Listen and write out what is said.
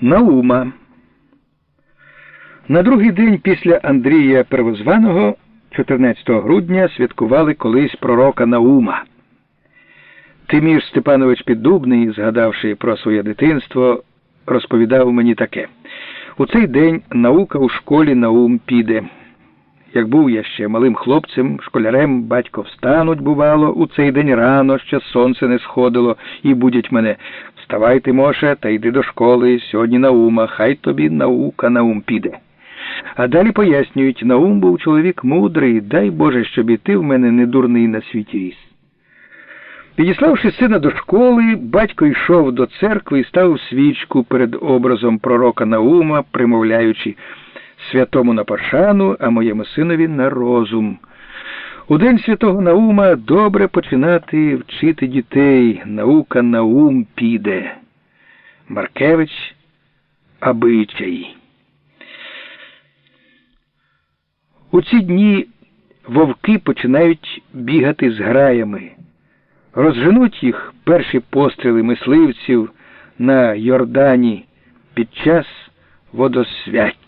Наума. На другий день після Андрія Первозваного, 14 грудня, святкували колись пророка Наума. Тимір Степанович Піддубний, згадавши про своє дитинство, розповідав мені таке: у цей день наука у школі Наум піде. Як був я ще малим хлопцем, школярем, батько встануть, бувало, у цей день рано, ще сонце не сходило, і будять мене. Вставай, Тимоше, та йди до школи, сьогодні наума, хай тобі наука наум піде. А далі пояснюють, наум був чоловік мудрий, дай Боже, щоб і ти в мене не дурний на світі ріс. Підіславши сина до школи, батько йшов до церкви і ставив свічку перед образом пророка Наума, примовляючи святому на пошану, а моєму синові на розум. У день святого Наума добре починати вчити дітей. Наука Наум піде. Маркевич Абичай. У ці дні вовки починають бігати з граями. Розженуть їх перші постріли мисливців на Йордані під час водосвяття.